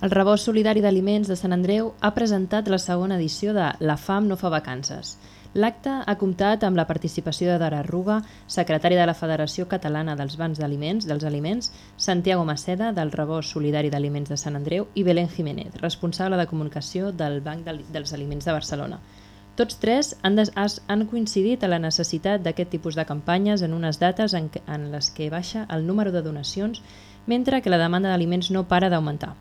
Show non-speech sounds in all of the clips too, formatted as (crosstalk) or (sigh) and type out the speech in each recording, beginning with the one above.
El rebost solidari d'aliments de Sant Andreu ha presentat la segona edició de La fam no fa vacances. L'acte ha comptat amb la participació de Dara Ruga, secretari de la Federació Catalana dels Bancs d'Aliments, dels Aliments, Santiago Maceda, del rebost solidari d'aliments de Sant Andreu, i Belén Jiménez, responsable de comunicació del Banc del- dels Aliments de Barcelona. Tots tres han, des, han coincidit a la necessitat d'aquest tipus de campanyes en unes dates en, en les que baixa el número de donacions, mentre que la demanda d'aliments no para d'augmentar.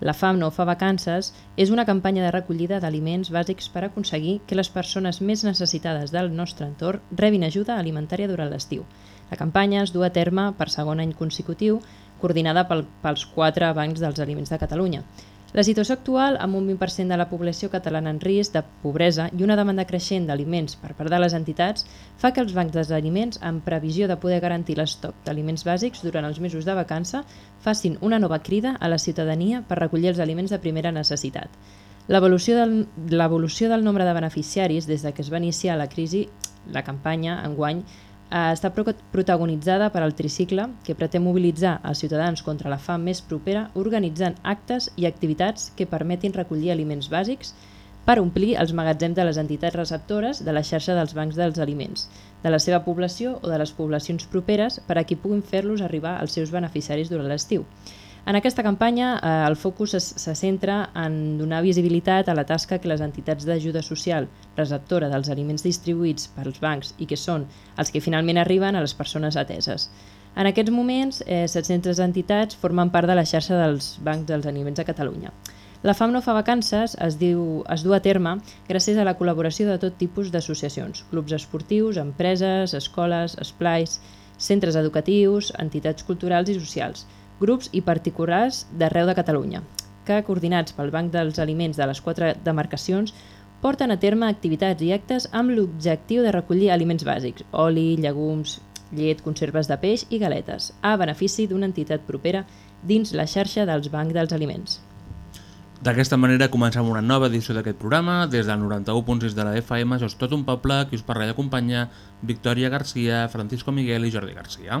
La FAM no fa vacances és una campanya de recollida d'aliments bàsics per aconseguir que les persones més necessitades del nostre entorn rebin ajuda alimentària durant l'estiu. La campanya es du a terme per segon any consecutiu, coordinada pel, pels quatre bancs dels aliments de Catalunya. La situació actual, amb un 20% de la població catalana en risc de pobresa i una demanda creixent d'aliments per part de les entitats, fa que els bancs dels aliments, en previsió de poder garantir l'estoc d'aliments bàsics durant els mesos de vacança, facin una nova crida a la ciutadania per recollir els aliments de primera necessitat. L'evolució del, del nombre de beneficiaris des de que es va iniciar la crisi, la campanya, enguany, està pro- protagonitzada per al tricicle que pretén mobilitzar els ciutadans contra la fam més propera organitzant actes i activitats que permetin recollir aliments bàsics per omplir els magatzems de les entitats receptores de la xarxa dels bancs dels aliments, de la seva població o de les poblacions properes per a qui puguin fer-los arribar als seus beneficiaris durant l'estiu. En aquesta campanya eh, el focus se, se centra en donar visibilitat a la tasca que les entitats d'ajuda social receptora dels aliments distribuïts pels bancs i que són els que finalment arriben a les persones ateses. En aquests moments, eh, 700 entitats formen part de la xarxa dels bancs dels aliments de Catalunya. La FAM no fa vacances es, diu, es du a terme gràcies a la col·laboració de tot tipus d'associacions, clubs esportius, empreses, escoles, esplais, centres educatius, entitats culturals i socials, grups i particulars d'arreu de Catalunya, que, coordinats pel Banc dels Aliments de les quatre demarcacions, porten a terme activitats i actes amb l'objectiu de recollir aliments bàsics, oli, llegums, llet, conserves de peix i galetes, a benefici d'una entitat propera dins la xarxa dels Bancs dels Aliments. D'aquesta manera comencem una nova edició d'aquest programa. Des del 91.6 de la FM, això és tot un poble, qui us parla i acompanya Victòria Garcia, Francisco Miguel i Jordi Garcia.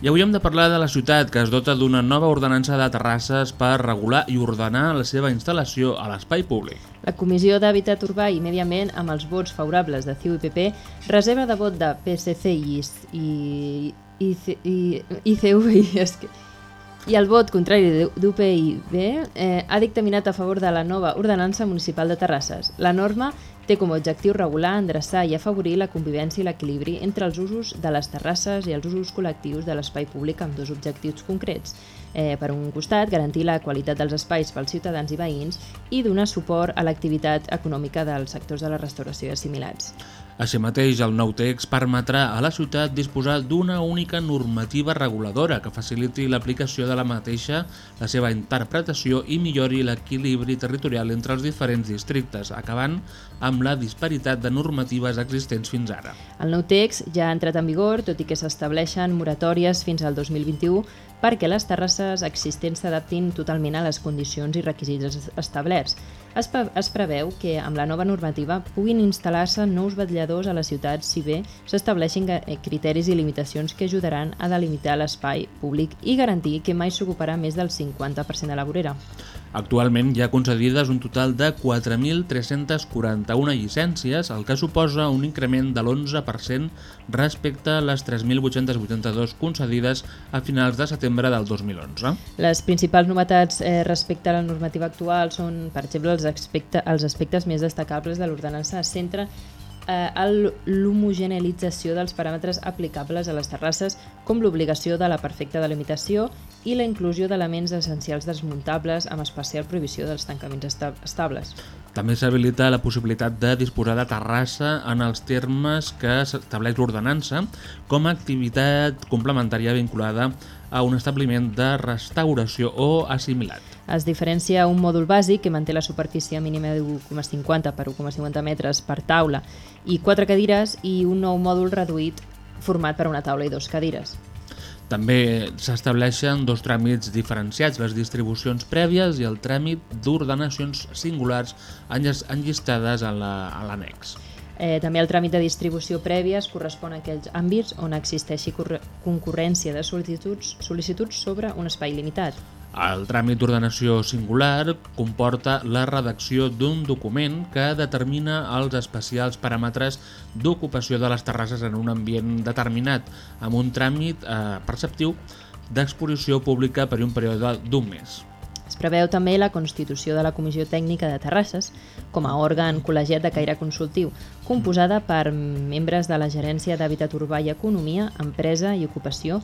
I avui hem de parlar de la ciutat, que es dota d'una nova ordenança de terrasses per regular i ordenar la seva instal·lació a l'espai públic. La Comissió d'Hàbitat Urbà i Medi Ambient, amb els vots favorables de CiU i PP, reserva de vot de PSC i, i, i, i ICV i, (laughs) que, i el vot contrari d'UPIB eh, ha dictaminat a favor de la nova ordenança municipal de Terrasses. La norma té com a objectiu regular, endreçar i afavorir la convivència i l'equilibri entre els usos de les terrasses i els usos col·lectius de l'espai públic amb dos objectius concrets. Eh, per un costat, garantir la qualitat dels espais pels ciutadans i veïns i donar suport a l'activitat econòmica dels sectors de la restauració i assimilats. Així mateix, el nou text permetrà a la ciutat disposar d'una única normativa reguladora que faciliti l'aplicació de la mateixa, la seva interpretació i millori l'equilibri territorial entre els diferents districtes, acabant amb la disparitat de normatives existents fins ara. El nou text ja ha entrat en vigor, tot i que s'estableixen moratòries fins al 2021 perquè les terrasses existents s'adaptin totalment a les condicions i requisits establerts. Es, es preveu que amb la nova normativa puguin instal·lar-se nous vetlladors a la ciutat si bé s'estableixin eh, criteris i limitacions que ajudaran a delimitar l'espai públic i garantir que mai s'ocuparà més del 50% de la vorera. Actualment hi ha concedides un total de 4.341 llicències, el que suposa un increment de l'11% respecte a les 3.882 concedides a finals de setembre del 2011. Les principals novetats eh, respecte a la normativa actual són, per exemple, els, aspecte, els aspectes més destacables de l'ordenança es centra eh, en l'homogeneïtzació dels paràmetres aplicables a les terrasses, com l'obligació de la perfecta delimitació i la inclusió d'elements essencials desmuntables amb especial prohibició dels tancaments esta estables. També s'habilita la possibilitat de disposar de terrassa en els termes que s'estableix l'ordenança com a activitat complementària vinculada a un establiment de restauració o assimilat. Es diferencia un mòdul bàsic que manté la superfície mínima de 1,50 per 1,50 metres per taula i quatre cadires i un nou mòdul reduït format per una taula i dos cadires. També s'estableixen dos tràmits diferenciats, les distribucions prèvies i el tràmit d'ordenacions singulars enllistades a l'annex. La, Eh, també el tràmit de distribució prèvia es correspon a aquells àmbits on existeixi concurrència de sol·licituds, sol·licituds sobre un espai limitat. El tràmit d'ordenació singular comporta la redacció d'un document que determina els especials paràmetres d'ocupació de les terrasses en un ambient determinat, amb un tràmit eh, perceptiu d'exposició pública per un període d'un mes. Es preveu també la constitució de la Comissió Tècnica de Terrasses com a òrgan col·legiat de caire consultiu, composada per membres de la Gerència d'Hàbitat Urbà i Economia, Empresa i Ocupació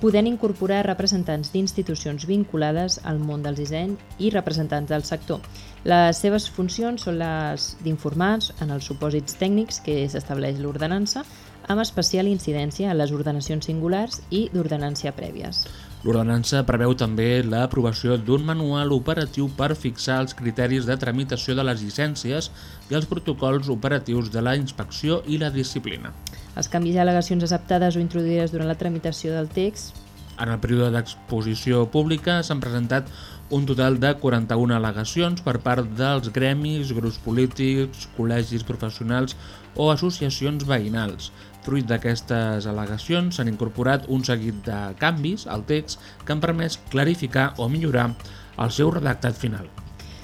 podent incorporar representants d'institucions vinculades al món del disseny i representants del sector. Les seves funcions són les d'informar en els supòsits tècnics que s'estableix l'ordenança, amb especial incidència en les ordenacions singulars i d'ordenància prèvies. L'ordenança preveu també l'aprovació d'un manual operatiu per fixar els criteris de tramitació de les llicències i els protocols operatius de la inspecció i la disciplina. Els canvis i al·legacions acceptades o introduïdes durant la tramitació del text en el període d'exposició pública s'han presentat un total de 41 al·legacions per part dels gremis, grups polítics, col·legis professionals o associacions veïnals. Fruit d'aquestes al·legacions s'han incorporat un seguit de canvis al text que han permès clarificar o millorar el seu redactat final.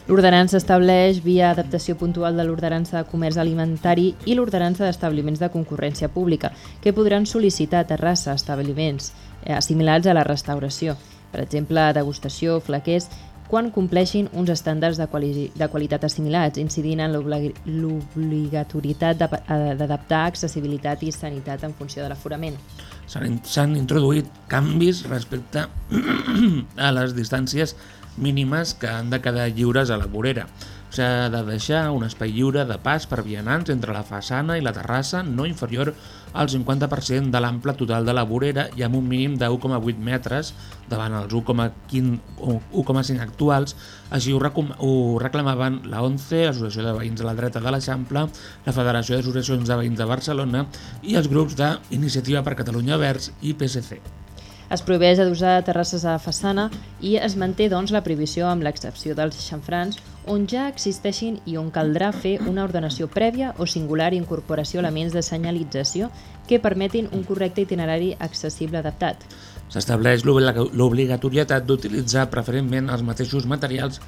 L'ordenança estableix via adaptació puntual de l'ordenança de comerç alimentari i l'ordenança d'establiments de concurrència pública, que podran sol·licitar terrassa establiments eh, assimilats a la restauració, per exemple, degustació, flaquers, quan compleixin uns estàndards de, quali de qualitat assimilats, incidint en l'obligatorietat eh, d'adaptar accessibilitat i sanitat en funció de l'aforament. S'han introduït canvis respecte (clears throat) a les distàncies mínimes que han de quedar lliures a la vorera. S'ha de deixar un espai lliure de pas per vianants entre la façana i la terrassa no inferior al 50% de l'ample total de la vorera i amb un mínim de 1,8 metres davant els 1,5 actuals. Així ho, ho reclamaven la ONCE, l'Associació de Veïns de la Dreta de l'Eixample, la Federació d'Associacions de Veïns de Barcelona i els grups d'Iniciativa per Catalunya Verds i PSC. Es prohibeix adosar terrasses a façana i es manté doncs, la prohibició amb l'excepció dels xanfrans on ja existeixin i on caldrà fer una ordenació prèvia o singular incorporació elements de senyalització que permetin un correcte itinerari accessible adaptat. S'estableix l'obligatorietat d'utilitzar preferentment els mateixos materials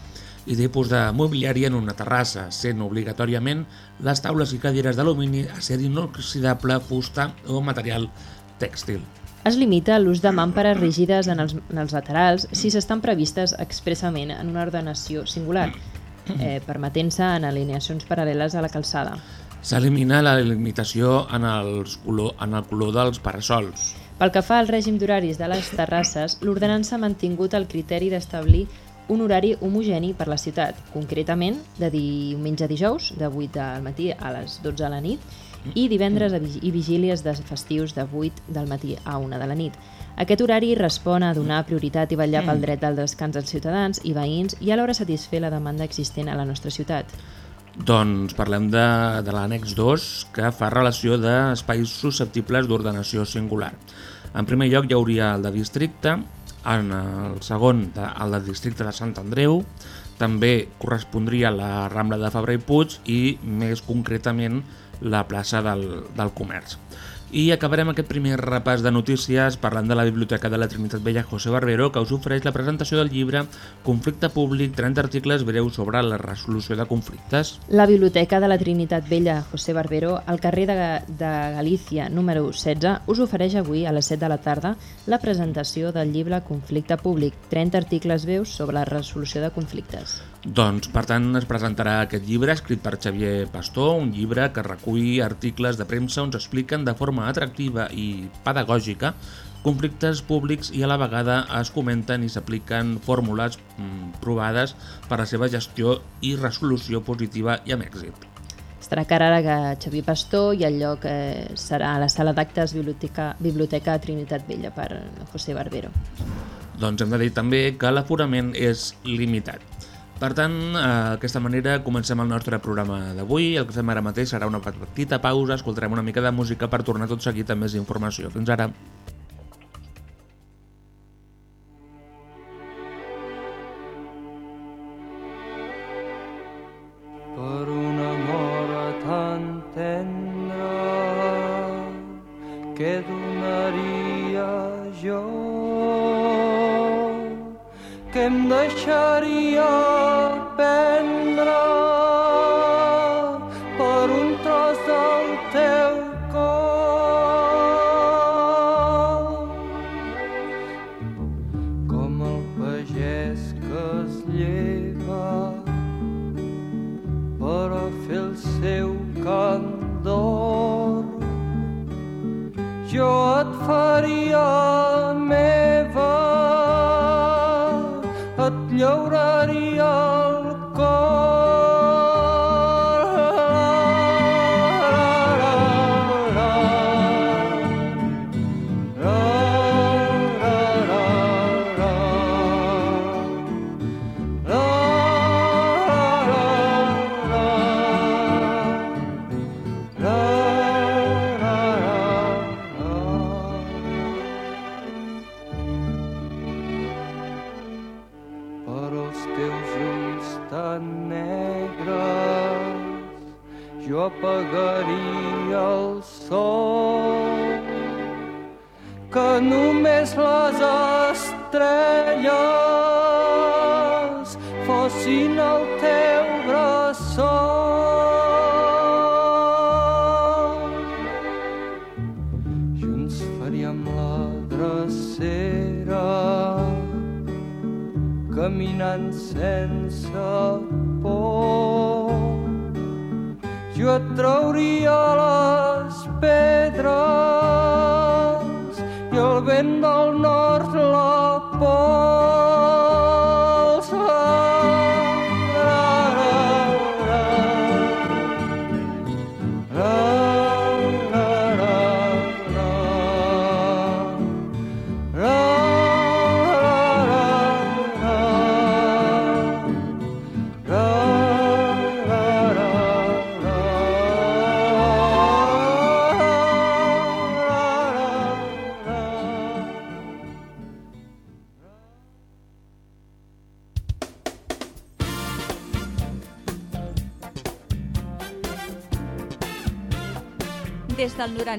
i tipus de mobiliari en una terrassa, sent obligatòriament les taules i cadires d'alumini, acer inoxidable, fusta o material tèxtil. Es limita l'ús de màmpares rígides en els, en els laterals si s'estan previstes expressament en una ordenació singular, eh, permetent-se en alineacions paral·leles a la calçada. S'elimina la limitació en, els color, en el color dels parasols. Pel que fa al règim d'horaris de les terrasses, l'ordenança ha mantingut el criteri d'establir un horari homogeni per la ciutat, concretament de diumenge a dijous, de 8 del matí a les 12 de la nit, i divendres i vigílies de festius de 8 del matí a 1 de la nit. Aquest horari respon a donar prioritat i vetllar pel dret del descans dels ciutadans i veïns i alhora satisfer la demanda existent a la nostra ciutat. Doncs parlem de, de l'ànex 2, que fa relació d'espais susceptibles d'ordenació singular. En primer lloc hi hauria el de districte, en el segon de, el de districte de Sant Andreu, També correspondria la Rambla de Fabra i Puig i, més concretament, la plaça del, del Comerç. I acabarem aquest primer repàs de notícies parlant de la Biblioteca de la Trinitat Vella José Barbero, que us ofereix la presentació del llibre Conflicte públic, 30 articles breus sobre la resolució de conflictes. La Biblioteca de la Trinitat Vella José Barbero, al carrer de, de Galícia, número 16, us ofereix avui a les 7 de la tarda la presentació del llibre Conflicte públic, 30 articles breus sobre la resolució de conflictes. Doncs, per tant, es presentarà aquest llibre escrit per Xavier Pastor, un llibre que recull articles de premsa on s'expliquen de forma atractiva i pedagògica conflictes públics i a la vegada es comenten i s'apliquen fórmules mm, provades per a la seva gestió i resolució positiva i amb èxit. Estarà a càrrega Xavier Pastor i el lloc eh, serà a la sala d'actes Biblioteca, Biblioteca Trinitat Vella per José Barbero. Doncs hem de dir també que l'aforament és limitat. Per tant, d'aquesta manera comencem el nostre programa d'avui. El que fem ara mateix serà una petita pausa, escoltarem una mica de música per tornar tot seguit amb més informació. Fins ara. per un amor tan tendre que que em deixaria prendre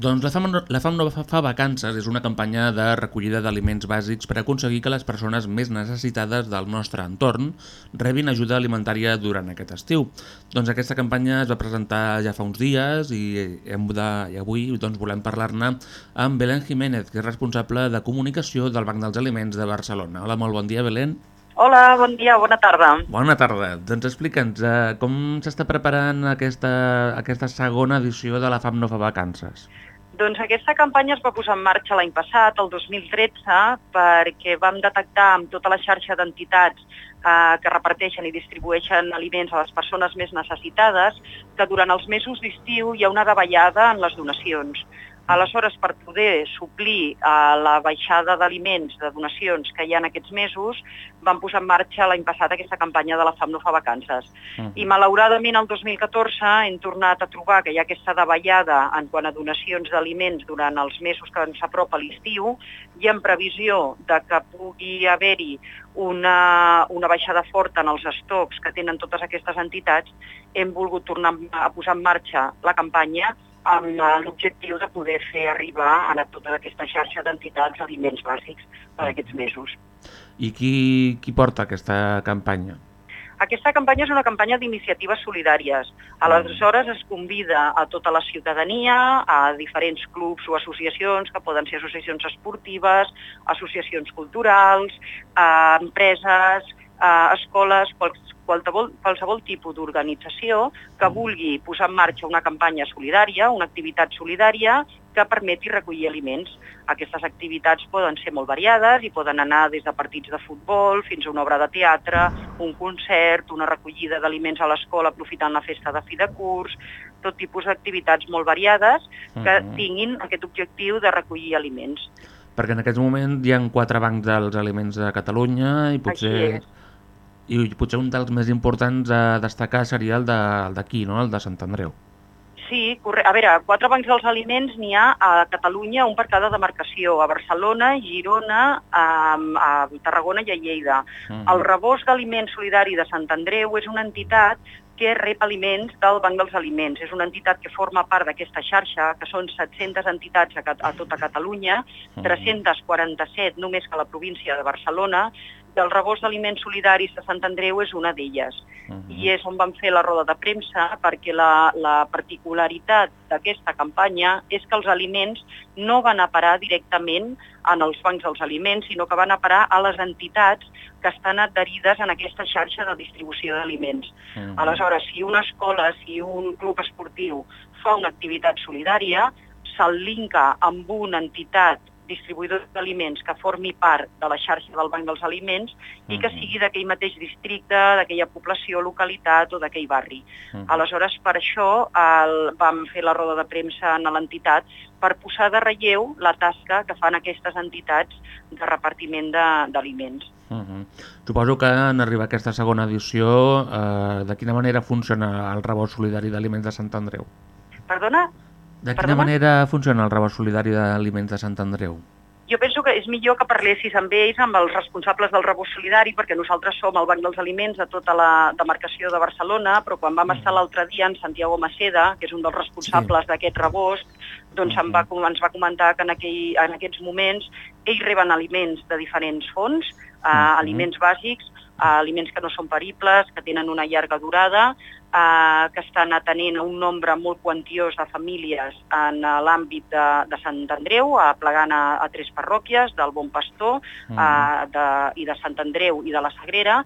Doncs la FAM, la FAM no fa, fa vacances és una campanya de recollida d'aliments bàsics per aconseguir que les persones més necessitades del nostre entorn rebin ajuda alimentària durant aquest estiu. Doncs aquesta campanya es va presentar ja fa uns dies i, hem de, i avui doncs, volem parlar-ne amb Belén Jiménez, que és responsable de comunicació del Banc dels Aliments de Barcelona. Hola, molt bon dia, Belén. Hola, bon dia, bona tarda. Bona tarda. Doncs explica'ns eh, com s'està preparant aquesta, aquesta segona edició de la FAM no fa vacances. Doncs aquesta campanya es va posar en marxa l'any passat, el 2013, perquè vam detectar amb tota la xarxa d'entitats eh, que reparteixen i distribueixen aliments a les persones més necessitades que durant els mesos d'estiu hi ha una davallada en les donacions. Aleshores, per poder suplir eh, la baixada d'aliments, de donacions que hi ha en aquests mesos, van posar en marxa l'any passat aquesta campanya de la fam no fa vacances. Mhm. I malauradament el 2014 hem tornat a trobar que hi ha aquesta davallada en quant a donacions d'aliments durant els mesos que ens apropa l'estiu i en previsió de que pugui haver-hi una, una baixada forta en els estocs que tenen totes aquestes entitats, hem volgut tornar a posar en marxa la campanya amb eh, l'objectiu de poder fer arribar a tota aquesta xarxa d'entitats aliments bàsics per aquests mesos. I qui, qui porta aquesta campanya? Aquesta campanya és una campanya d'iniciatives solidàries. Aleshores es convida a tota la ciutadania, a diferents clubs o associacions, que poden ser associacions esportives, associacions culturals, a empreses, a escoles, quals- qualsevol, qualsevol tipus d'organització que vulgui posar en marxa una campanya solidària, una activitat solidària que permeti recollir aliments. Aquestes activitats poden ser molt variades i poden anar des de partits de futbol fins a una obra de teatre, un concert, una recollida d'aliments a l'escola aprofitant la festa de fi de curs, tot tipus d'activitats molt variades que Mhm. tinguin aquest objectiu de recollir aliments. Perquè en aquest moment hi ha quatre bancs dels aliments de Catalunya i potser. I potser un dels més importants a destacar seria el d'aquí, no? el de Sant Andreu. Sí, corre... a veure, quatre bancs dels aliments n'hi ha a Catalunya, un per cada demarcació, a Barcelona, Girona, a, a Tarragona i a Lleida. Mhm. El rebost d'aliment solidari de Sant Andreu és una entitat que rep aliments del Banc dels Aliments. És una entitat que forma part d'aquesta xarxa, que són 700 entitats a, a tota Catalunya, 347 només que a la província de Barcelona, i el rebost d'aliments solidaris de Sant Andreu és una d'elles. I és on vam fer la roda de premsa perquè la, la particularitat d'aquesta campanya és que els aliments no van a parar directament en els bancs dels aliments, sinó que van a parar a les entitats que estan adherides en aquesta xarxa de distribució d'aliments. Aleshores, si una escola, si un club esportiu fa una activitat solidària, se'l linka amb una entitat distribuïdor d'aliments que formi part de la xarxa del Banc dels Aliments i que sigui d'aquell mateix districte, d'aquella població, localitat o d'aquell barri. Aleshores, per això el, vam fer la roda de premsa en l'entitat per posar de relleu la tasca que fan aquestes entitats de repartiment d'aliments. Uh -huh. Suposo que en arribar a aquesta segona edició, eh, de quina manera funciona el rebost solidari d'aliments de Sant Andreu? Perdona? De quina Perdona? manera funciona el rebost solidari d'aliments de Sant Andreu? Jo penso que és millor que parlessis amb ells, amb els responsables del rebost solidari, perquè nosaltres som el Banc dels Aliments de tota la demarcació de Barcelona, però quan vam estar l'altre dia en Santiago Maceda, que és un dels responsables d'aquest rebost, doncs em va, com- ens va comentar que en, aquell, en aquests moments ells reben aliments de diferents fons, eh, aliments bàsics, eh, aliments que no són peribles, que tenen una llarga durada, eh, que estan atenent un nombre molt quantiós de famílies en eh, l'àmbit de, de Sant Andreu, aplegant a, a tres parròquies, del Bon Pastor eh, de, i de Sant Andreu i de la Sagrera,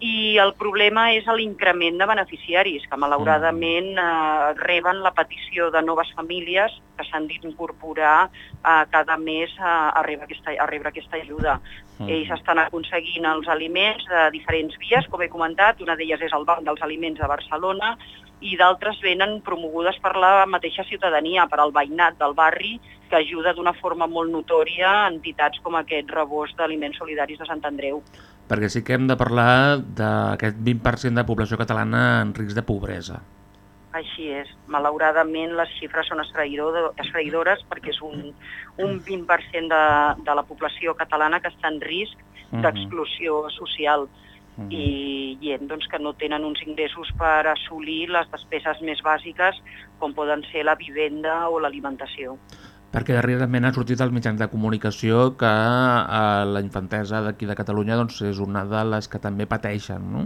i el problema és l'increment de beneficiaris, que malauradament eh, reben la petició de noves famílies que s'han d'incorporar eh, cada mes a, a, rebre aquesta, a rebre aquesta ajuda. Mhm. Ells estan aconseguint els aliments de diferents vies, com he comentat, una d'elles és el Banc dels Aliments de Barcelona, i d'altres venen promogudes per la mateixa ciutadania, per al veïnat del barri, que ajuda d'una forma molt notòria a entitats com aquest rebost d'aliments solidaris de Sant Andreu. Perquè sí que hem de parlar d'aquest 20% de població catalana en risc de pobresa. Així és. Malauradament les xifres són esfereïdores perquè és un, un 20% de, de la població catalana que està en risc Mhm. d'exclusió social i gent doncs, que no tenen uns ingressos per assolir les despeses més bàsiques com poden ser la vivenda o l'alimentació. Perquè darrerament ha sortit als mitjans de comunicació que eh, la infantesa d'aquí de Catalunya doncs, és una de les que també pateixen, no?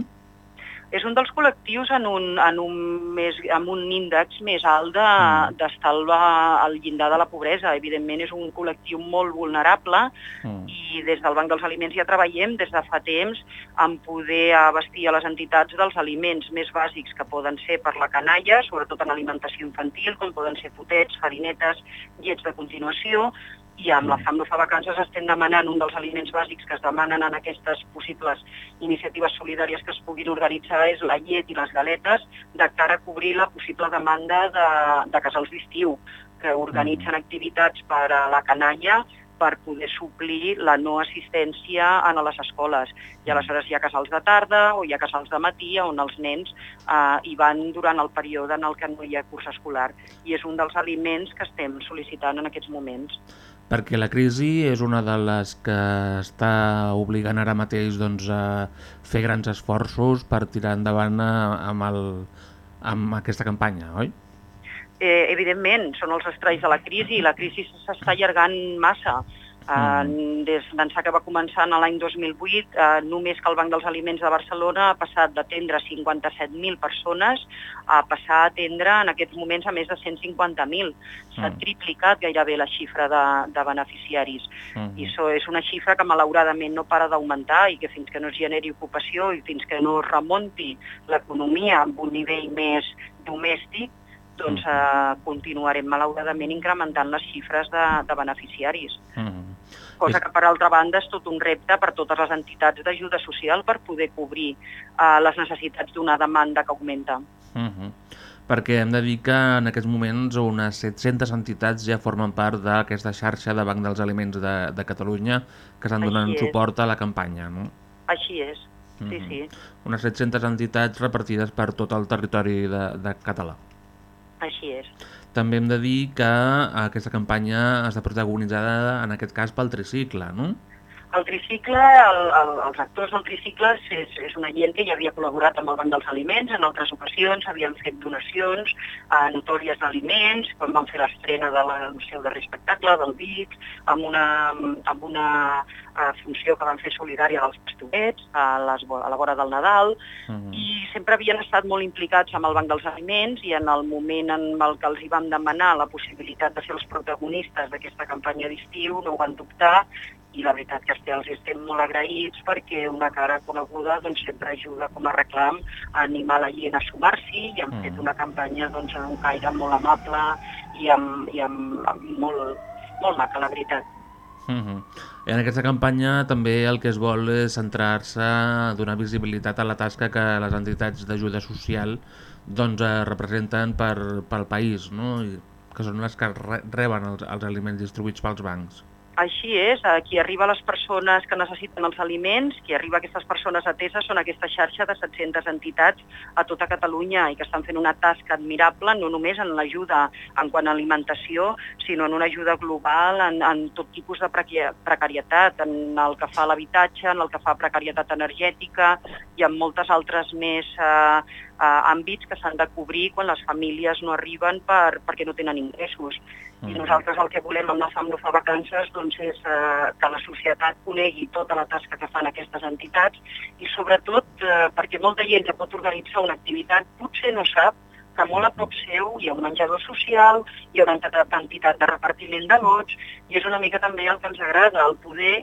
És un dels col·lectius en un, en un, més, amb un índex més alt de- Mm. al llindar de la pobresa. Evidentment és un col·lectiu molt vulnerable Mm. i des del Banc dels Aliments ja treballem des de fa temps en poder abastir a les entitats dels aliments més bàsics que poden ser per la canalla, sobretot en alimentació infantil, com poden ser potets, farinetes, llets de continuació, i amb la FAM no fa vacances estem demanant un dels aliments bàsics que es demanen en aquestes possibles iniciatives solidàries que es puguin organitzar és la llet i les galetes de cara a cobrir la possible demanda de, de casals d'estiu que organitzen activitats per a la canalla per poder suplir la no assistència a les escoles. I aleshores hi ha casals de tarda o hi ha casals de matí on els nens eh, hi van durant el període en el que no hi ha curs escolar. I és un dels aliments que estem sol·licitant en aquests moments. Perquè la crisi és una de les que està obligant ara mateix doncs, a fer grans esforços per tirar endavant eh, amb, el, amb aquesta campanya, oi? eh, evidentment, són els estralls de la crisi i la crisi s'està allargant massa. Uh, des d'ençà que va començar en l'any 2008, uh, només que el Banc dels Aliments de Barcelona ha passat d'atendre 57.000 persones a passar a atendre en aquests moments a més de 150.000. S'ha Mm. triplicat gairebé la xifra de, de beneficiaris. Mhm. I això és una xifra que malauradament no para d'augmentar i que fins que no es generi ocupació i fins que no es remonti l'economia amb un nivell més domèstic, doncs eh, continuarem malauradament incrementant les xifres de, de beneficiaris. Cosa que, per altra banda, és tot un repte per totes les entitats d'ajuda social per poder cobrir eh, les necessitats d'una demanda que augmenta. Uh -huh. Perquè hem de dir que en aquests moments unes 700 entitats ja formen part d'aquesta xarxa de Banc dels Aliments de, de Catalunya que estan Així donant és. suport a la campanya, no? Així és, sí, Mhm. sí, Unes 700 entitats repartides per tot el territori de, de català. així és. També hem de dir que aquesta campanya està protagonitzada, en aquest cas, pel tricicle, no? El tricicle, el, el, els actors del tricicle és, és una gent que ja havia col·laborat amb el Banc dels Aliments en altres ocasions, havien fet donacions a notòries d'aliments, quan van fer l'estrena de la, del seu darrer espectacle, del Vic, amb una, amb una eh, funció que van fer solidària dels pastorets a, les, a la vora del Nadal, i sempre havien estat molt implicats amb el Banc dels Aliments i en el moment en el que els hi vam demanar la possibilitat de ser els protagonistes d'aquesta campanya d'estiu no ho van dubtar i la veritat que estem, els estem molt agraïts perquè una cara coneguda doncs, sempre ajuda com a reclam a animar la gent a sumar-s'hi i han Mm. fet una campanya doncs, amb un caire molt amable i amb, i amb, amb molt, molt maca, la veritat. -huh. I en aquesta campanya també el que es vol és centrar-se donar visibilitat a la tasca que les entitats d'ajuda social doncs, eh, representen per, pel país, no? I que són les que re reben els, els aliments distribuïts pels bancs. Així és, aquí arriba les persones que necessiten els aliments, qui arriba a aquestes persones ateses són aquesta xarxa de 700 entitats a tota Catalunya i que estan fent una tasca admirable no només en l'ajuda en quant a alimentació, sinó en una ajuda global en, en tot tipus de preca- precarietat, en el que fa a l'habitatge, en el que fa a precarietat energètica i en moltes altres més eh, eh, àmbits que s'han de cobrir quan les famílies no arriben per, perquè no tenen ingressos. I nosaltres el que volem amb la FAM no fa vacances doncs és eh, que la societat conegui tota la tasca que fan aquestes entitats i sobretot eh, perquè molta gent que pot organitzar una activitat potser no sap que molt a prop seu hi ha un menjador social, hi ha una entitat de repartiment de lots i és una mica també el que ens agrada, el poder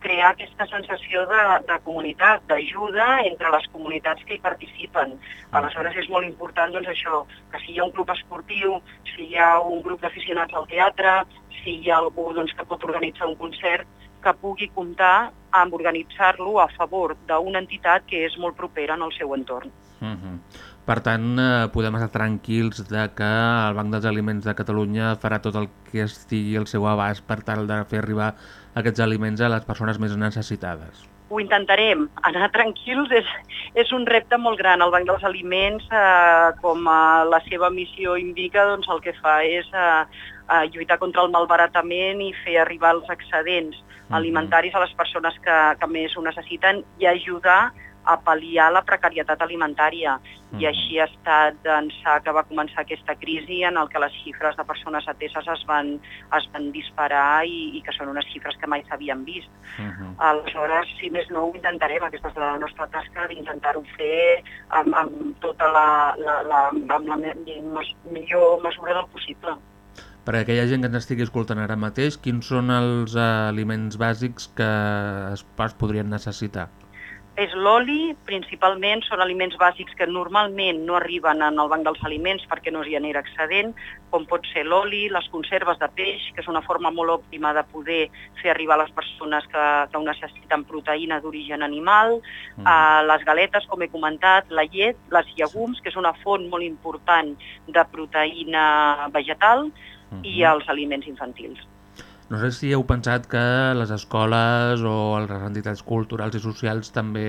crear aquesta sensació de, de comunitat, d'ajuda entre les comunitats que hi participen. Aleshores és molt important doncs, això, que si hi ha un club esportiu, si hi ha un grup d'aficionats al teatre, si hi ha algú doncs, que pot organitzar un concert, que pugui comptar amb organitzar-lo a favor d'una entitat que és molt propera en el seu entorn. Uh -huh. Per tant, eh, podem estar tranquils de que el Banc dels Aliments de Catalunya farà tot el que estigui al seu abast per tal de fer arribar aquests aliments a les persones més necessitades. Ho intentarem. Anar tranquils és, és un repte molt gran. El Banc dels Aliments, eh, com a la seva missió indica, doncs el que fa és eh, eh, lluitar contra el malbaratament i fer arribar els excedents alimentaris a les persones que, que més ho necessiten i ajudar a pal·liar la precarietat alimentària. I així ha estat d'ençà que va començar aquesta crisi en el que les xifres de persones ateses es van, es van disparar i, i que són unes xifres que mai s'havien vist. Aleshores, si més no, ho intentarem. Aquesta és la nostra tasca d'intentar-ho fer amb, amb tota la, la, la, amb la me, mes, millor mesura del possible. Per a aquella gent que ens estigui escoltant ara mateix, quins són els aliments bàsics que es, es podrien necessitar? És l'oli, principalment són aliments bàsics que normalment no arriben en el banc dels aliments perquè no es genera excedent, com pot ser l'oli, les conserves de peix, que és una forma molt òptima de poder fer arribar a les persones que, que ho necessiten proteïna d'origen animal, mm. uh, les galetes, com he comentat, la llet, les llegums, que és una font molt important de proteïna vegetal, i els aliments infantils. No sé si heu pensat que les escoles o les entitats culturals i socials també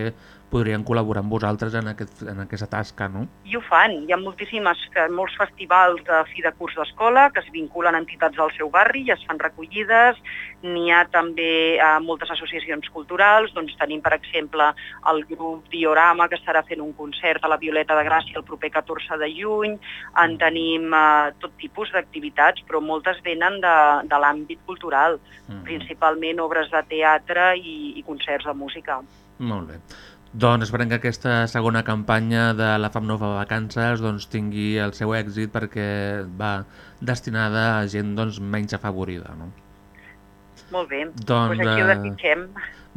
podrien col·laborar amb vosaltres en, aquest, en aquesta tasca, no? I ho fan. Hi ha moltíssimes, eh, molts festivals de fi de curs d'escola que es vinculen a entitats del seu barri i es fan recollides. N'hi ha també eh, moltes associacions culturals. Doncs tenim, per exemple, el grup Diorama, que estarà fent un concert a la Violeta de Gràcia el proper 14 de juny. En tenim eh, tot tipus d'activitats, però moltes venen de, de l'àmbit cultural, Mm. principalment obres de teatre i, i concerts de música. Molt bé. Doncs esperem que aquesta segona campanya de la FAM no fa vacances doncs, tingui el seu èxit perquè va destinada a gent doncs, menys afavorida. No? Molt bé, Doncs, doncs aquí ho eh, desitgem.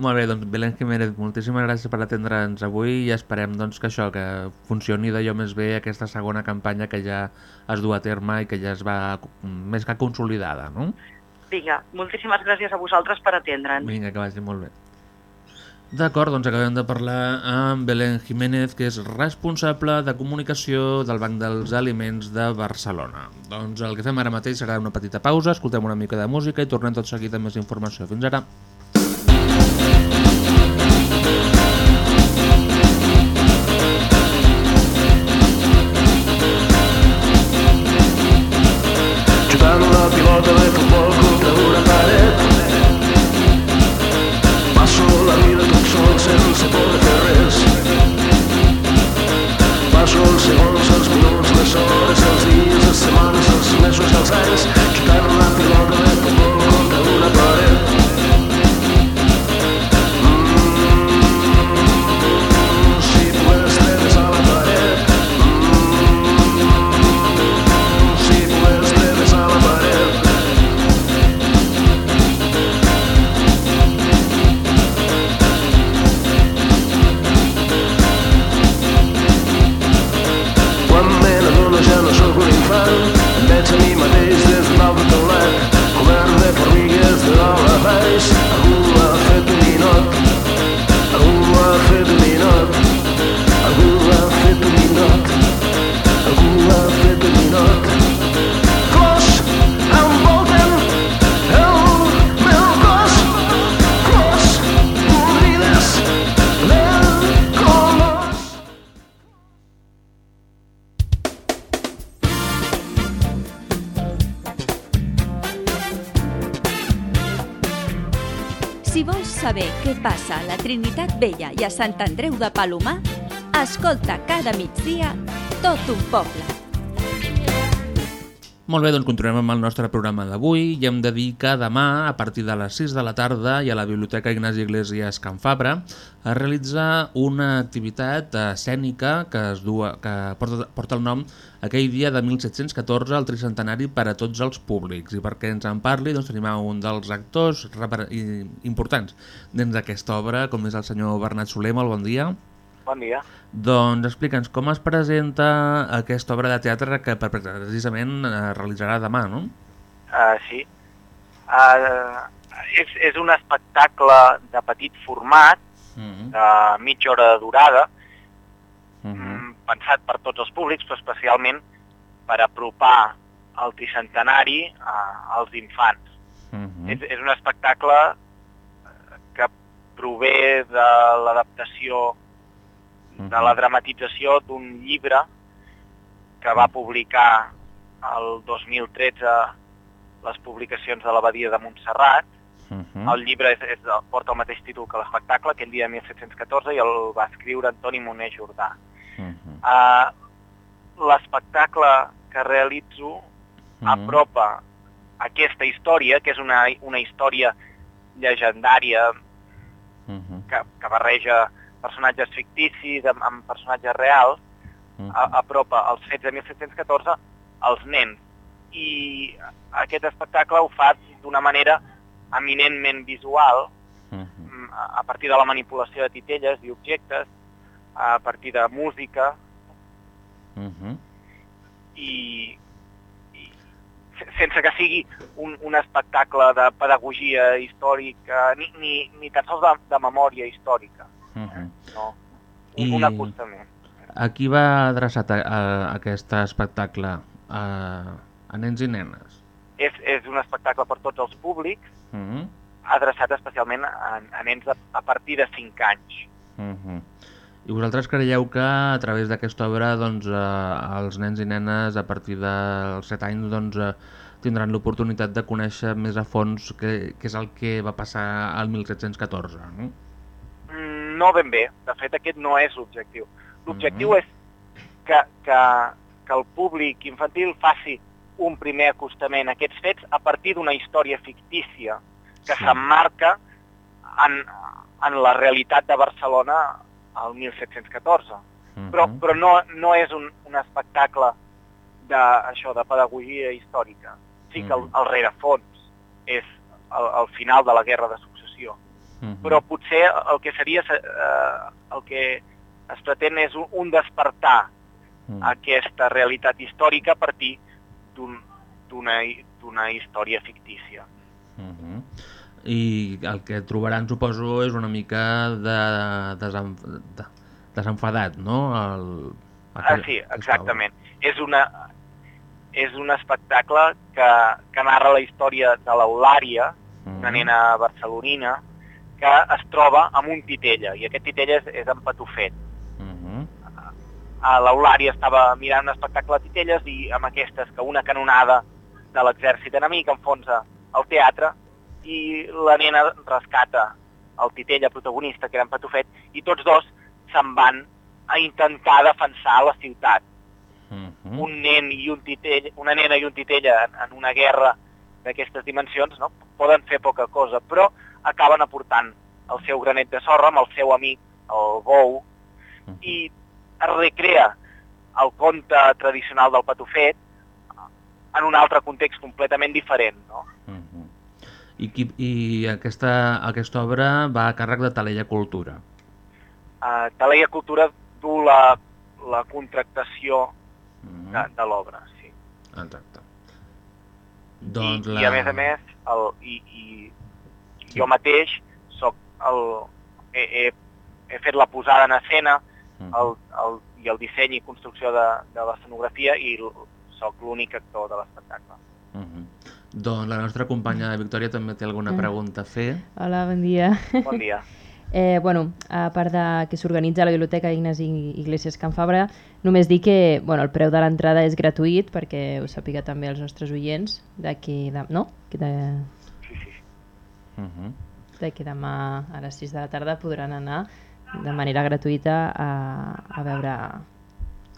Molt bé, doncs Belén Jiménez, moltíssimes gràcies per atendre'ns avui i esperem doncs, que això, que funcioni d'allò més bé aquesta segona campanya que ja es du a terme i que ja es va més que consolidada, no? Vinga, moltíssimes gràcies a vosaltres per atendre'ns. Vinga, que vagi molt bé. D'acord, doncs acabem de parlar amb Belén Jiménez, que és responsable de comunicació del Banc dels Aliments de Barcelona. Doncs el que fem ara mateix serà una petita pausa, escoltem una mica de música i tornem tot seguit amb més informació. Fins ara. Sant Andreu de Palomar, escolta cada migdia tot un poble. Molt bé, doncs continuem amb el nostre programa d'avui i hem de dir que demà, a partir de les 6 de la tarda, i a la Biblioteca Ignasi Iglesias Can Fabra, es realitza una activitat escènica que, es du, que porta, porta el nom aquell dia de 1714, el tricentenari per a tots els públics. I perquè ens en parli, doncs tenim un dels actors importants dins d'aquesta obra, com és el senyor Bernat Soler. Molt. Bon dia. Doncs explica'ns com es presenta aquesta obra de teatre que precisament es realitzarà demà, no? Uh, sí. Uh, és, és un espectacle de petit format, Mm de mitja hora de durada, -hmm. mm, pensat per tots els públics, però especialment per apropar el tricentenari uh, als infants. Mm -hmm. És, és un espectacle eh, que prové de l'adaptació, de la dramatització d'un llibre que va publicar el 2013 les publicacions de l'Abadia de Montserrat. Mm El llibre és, és, porta el mateix títol que l'espectacle, aquell dia de 1714, i el va escriure Antoni Moner Jordà. Mhm. Uh, L'espectacle que realitzo apropa aquesta història, que és una, una història llegendària que, que barreja personatges ficticis amb, amb personatges reals, a, apropa els fets de 1714 als nens. I aquest espectacle ho fa d'una manera eminentment visual, mm, a a partir de la manipulació de titelles i objectes, a partir de música, Mhm. i, i se- sense que sigui un, un espectacle de pedagogia històrica, ni, ni, ni tan sols de, de memòria històrica, Mhm. no? I- Un, un acostament. A qui va adreçat a, a, aquest espectacle? A, a nens i nenes? és, és un espectacle per tots els públics, Mm -hmm. adreçat especialment a, a nens de, a partir de 5 anys. Mm -hmm. I vosaltres creieu que a través d'aquesta obra doncs, eh, els nens i nenes a partir dels 7 anys doncs, eh, tindran l'oportunitat de conèixer més a fons què, què és el que va passar al 1714? No? Mm, No ben bé, de fet aquest no és l'objectiu. L'objectiu Mhm. és que, que, que el públic infantil faci un primer acostament a aquests fets a partir d'una història fictícia que Sí. s'emmarca en, en la realitat de Barcelona al 1714. Mhm. Però, però no, no és un, un espectacle de, això, de pedagogia històrica. Sí que el, Mhm. el rerefons és el, el final de la Guerra de Successió. Mhm. Però potser el que seria, eh, el que es pretén és un, un despertar Mm. aquesta realitat històrica a partir d'un- d'una d'una història fictícia. Mhm. I el que trobaran, suposo, és una mica de, desenf de desenfadat, no? El, Ah, sí, exactament. És, una, és un espectacle que, que narra la història de l'Eulària, una nena barcelonina, que es troba amb un titella, i aquest titella és, és en Patufet. Mhm. A l'Eulària estava mirant un espectacle de titelles i amb aquestes que una canonada de l'exèrcit enemic enfonsa el teatre i la nena rescata el titella protagonista, que era en Patufet, i tots dos se'n van a intentar defensar la ciutat. Mhm. Un nen i un titell, una nena i un titella en, en una guerra d'aquestes dimensions no? poden fer poca cosa, però acaben aportant el seu granet de sorra amb el seu amic, el bou, i es recrea el conte tradicional del patufet en un altre context completament diferent. No? Mhm. I, qui, i aquesta, aquesta obra va a càrrec de Taleia Cultura. Uh, Taleia Cultura du la, la contractació Mhm. de, de l'obra, sí. Exacte. Doncs I, la... I a més a més, el, i, i jo mateix soc el, he, he, he fet la posada en escena el, el, i el disseny i construcció de, de l'escenografia i l- sóc l'únic actor de l'espectacle. Mhm. Doncs la nostra companya Victòria també té alguna Ah. pregunta a fer. Hola, bon dia. Bon dia. (laughs) Eh, bueno, a part de que s'organitza a la Biblioteca Ignasi Iglesias Can Fabra, només dir que bueno, el preu de l'entrada és gratuït perquè ho sàpiga també els nostres oients d'aquí, de, no? Que de, Mhm. de que demà a les 6 de la tarda podran anar de manera gratuïta a, a veure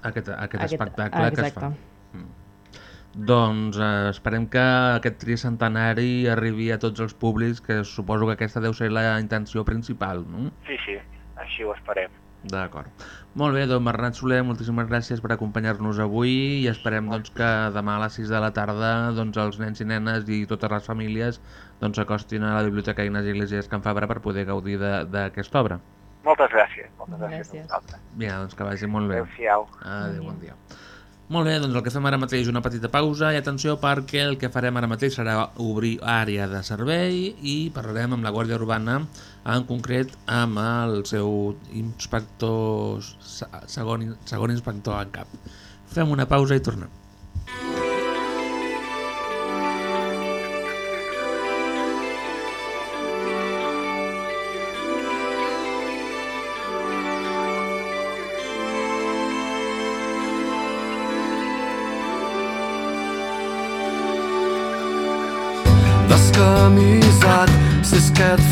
Aquest, aquest, Aquest- espectacle ah, que es exacte. fa. Mm. Doncs eh, esperem que aquest tricentenari arribi a tots els públics, que suposo que aquesta deu ser la intenció principal, no? Sí, sí, així ho esperem. D'acord. Molt bé, doncs Bernat Soler, moltíssimes gràcies per acompanyar-nos avui i esperem doncs, que demà a les 6 de la tarda doncs, els nens i nenes i totes les famílies doncs, s'acostin a la Biblioteca Ignasi Iglesias Can Fabra per poder gaudir de- d'aquesta obra. Moltes gràcies. Moltes gràcies, Gràcies. Vinga, doncs que vagi molt bé. Adéu-siau. Adéu, bon dia. Molt bé, doncs el que fem ara mateix una petita pausa i atenció perquè el que farem ara mateix serà obrir àrea de servei i parlarem amb la Guàrdia Urbana, en concret amb el seu inspector, se- segon, segon inspector en cap. Fem una pausa i tornem. descamisat si és que et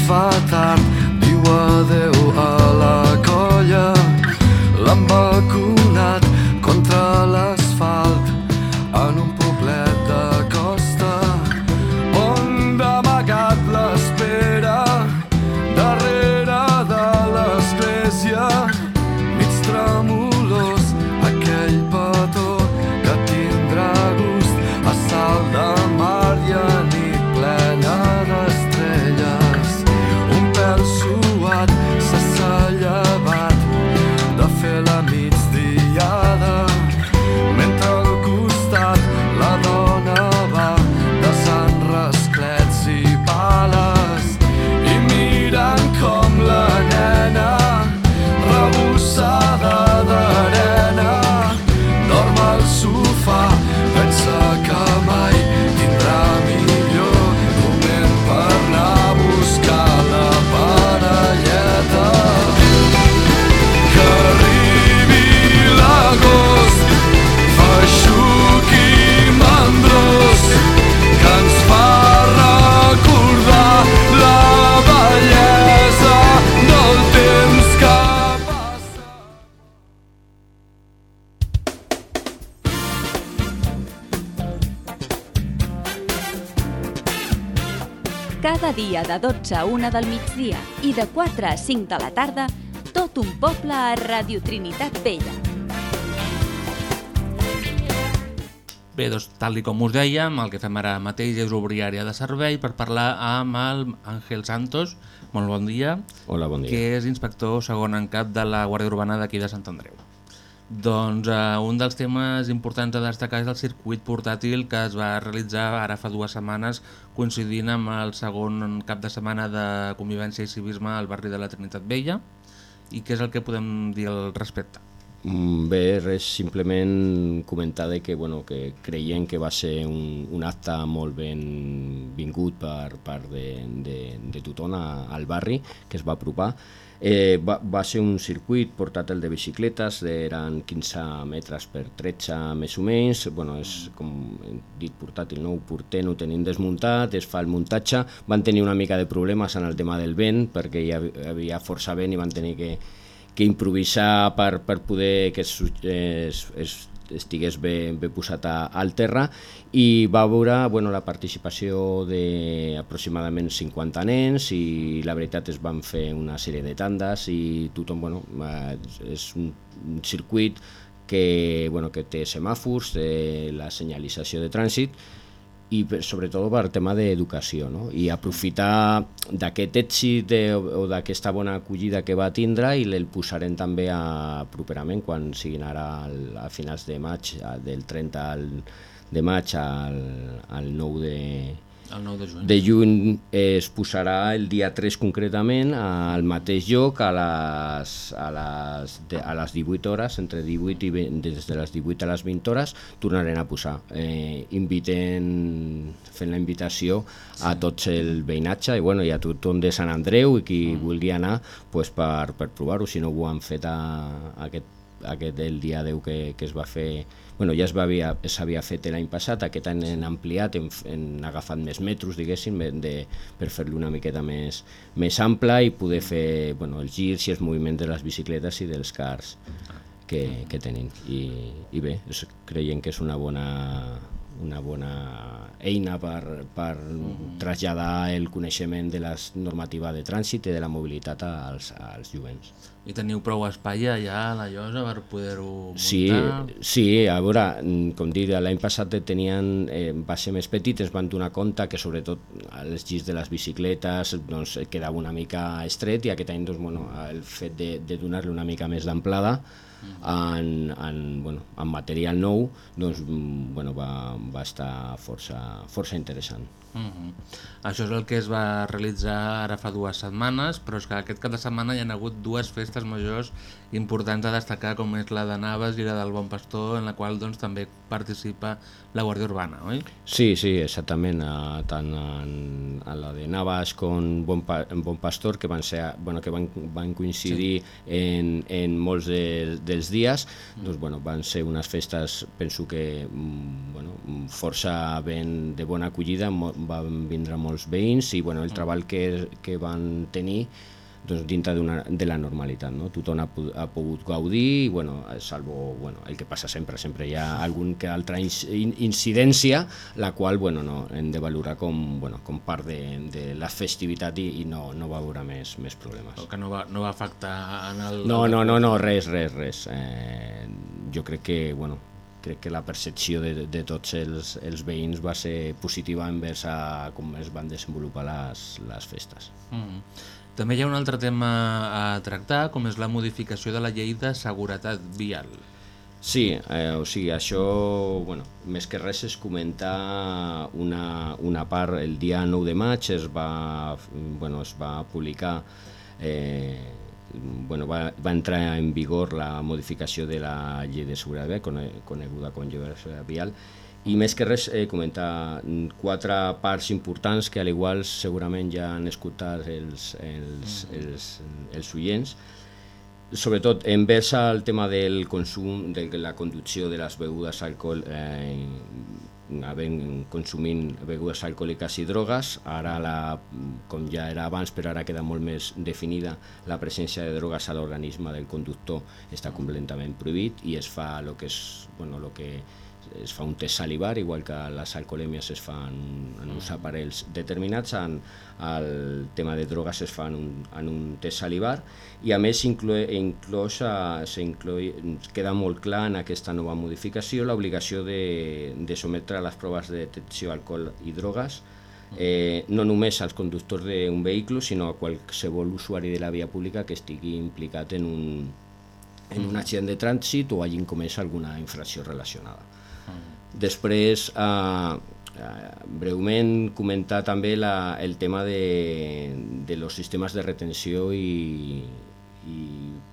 de 12 a 1 del migdia i de 4 a 5 de la tarda, tot un poble a Radio Trinitat Vella. Bé, doncs, tal com us dèiem, el que fem ara mateix és obrir àrea de servei per parlar amb el Àngel Santos, molt bon dia, Hola, bon dia. que és inspector segon en cap de la Guàrdia Urbana d'aquí de Sant Andreu. Doncs eh, un dels temes importants a destacar és el circuit portàtil que es va realitzar ara fa dues setmanes coincidint amb el segon cap de setmana de convivència i civisme al barri de la Trinitat Vella i què és el que podem dir al respecte? Mm, Bé, res, simplement comentar de que, bueno, que creiem que va ser un, un acte molt ben vingut per part de, de, de tothom al barri, que es va apropar. Eh, va, va ser un circuit portàtil de bicicletes, eren 15 metres per 13 més o menys, bueno, és com he dit portàtil, no ho portem, ho tenim desmuntat, es fa el muntatge, van tenir una mica de problemes en el tema del vent, perquè hi havia, força vent i van tenir que, que improvisar per, per poder que es, es, es, estigués bé, bé posat a, al terra i va veure bueno, la participació d'aproximadament 50 nens i la veritat es van fer una sèrie de tandes i tothom, bueno, eh, és un, un circuit que, bueno, que té semàfors, té la senyalització de trànsit i sobretot per tema d'educació no? i aprofitar d'aquest èxit de, o d'aquesta bona acollida que va tindre i el posarem també a, properament quan siguin ara al, a finals de maig del 30 al, de maig al, al 9 de, El 9 de juny. de juny es posarà el dia 3 concretament al mateix lloc a les, a les, de, a les 18 hores, entre 18 i 20, des de les 18 a les 20 hores tornarem a posar. Eh, inviten, fent la invitació a tots el veïnatge i, bueno, i a tothom de Sant Andreu i qui mm. vulgui anar pues, per, per provar-ho, si no ho han fet a, a aquest aquest el dia 10 que, que es va fer bueno, ja s'havia fet l'any passat, aquest any han ampliat, hem, hem agafat més metros, diguéssim, de, per fer-lo una miqueta més, més ample i poder fer bueno, els girs i els moviments de les bicicletes i dels cars que, que tenim. I, i bé, és, creiem que és una bona, una bona eina per, per traslladar el coneixement de la normativa de trànsit i de la mobilitat als, als jovents. I teniu prou espai allà a la Llosa per poder-ho muntar? Sí, sí, a veure, mm, com dir, l'any passat tenien, eh, va ser més petit, ens van donar compte que sobretot els girs de les bicicletes doncs, quedava una mica estret i aquest any doncs, bueno, el fet de, de donar-li una mica més d'amplada en, en, bueno, en material nou doncs, mm, bueno, va, va estar força, força interessant. Uh -huh. Això és el que es va realitzar ara fa dues setmanes, però és que aquest cap de setmana hi ha hagut dues festes majors importants a destacar, com és la de Naves i la del Bon Pastor, en la qual doncs, també participa la Guàrdia Urbana, oi? Sí, sí, exactament, uh, tant en, en la de Navas com bon, pa, en bon Pastor, que van, ser, bueno, que van, van coincidir sí. en, en molts de, dels dies, mm. doncs, bueno, van ser unes festes, penso que mm, bueno, força ben, de bona acollida, van vindre molts veïns i bueno, el treball que, que van tenir doncs, dintre de la normalitat. No? Tothom ha, ha pogut gaudir, i, bueno, salvo bueno, el que passa sempre, sempre hi ha algun que altra incidència, la qual bueno, no, hem de valorar com, bueno, com part de, de la festivitat i, i no, no va haver més, més problemes. O que no va, no va afectar en el... No, no, no, no res, res, res. Eh, jo crec que, bueno, crec que la percepció de, de tots els, els veïns va ser positiva envers a com es van desenvolupar les, les festes. Mm. També hi ha un altre tema a tractar, com és la modificació de la llei de seguretat vial. Sí, eh, o sigui, això, bueno, més que res és comentar una, una part, el dia 9 de maig es va, bueno, es va publicar eh, bueno, va, va entrar en vigor la modificació de la llei de seguretat vial, coneguda com llei de seguretat vial, i més que res eh, comentar quatre parts importants que al igual segurament ja han escoltat els, els, els, els oients, sobretot envers al tema del consum, de la conducció de les begudes alcohol eh, havent consumint begudes alcohòliques i drogues, ara la, com ja era abans però ara queda molt més definida la presència de drogues a l'organisme del conductor està completament prohibit i es fa el que és, bueno, lo que es fa un test salivar, igual que les alcoholèmies es fan en uns aparells determinats, en el tema de drogues es fa en un, en un test salivar i a més inclou, inclòs, inclou, queda molt clar en aquesta nova modificació l'obligació de, de sometre a les proves de detecció alcohol i drogues eh, no només als conductors d'un vehicle, sinó a qualsevol usuari de la via pública que estigui implicat en un, en un accident de trànsit o hagin comès alguna infracció relacionada. Després, eh, eh, breument comentar també la, el tema de, de los sistemes de retenció i, i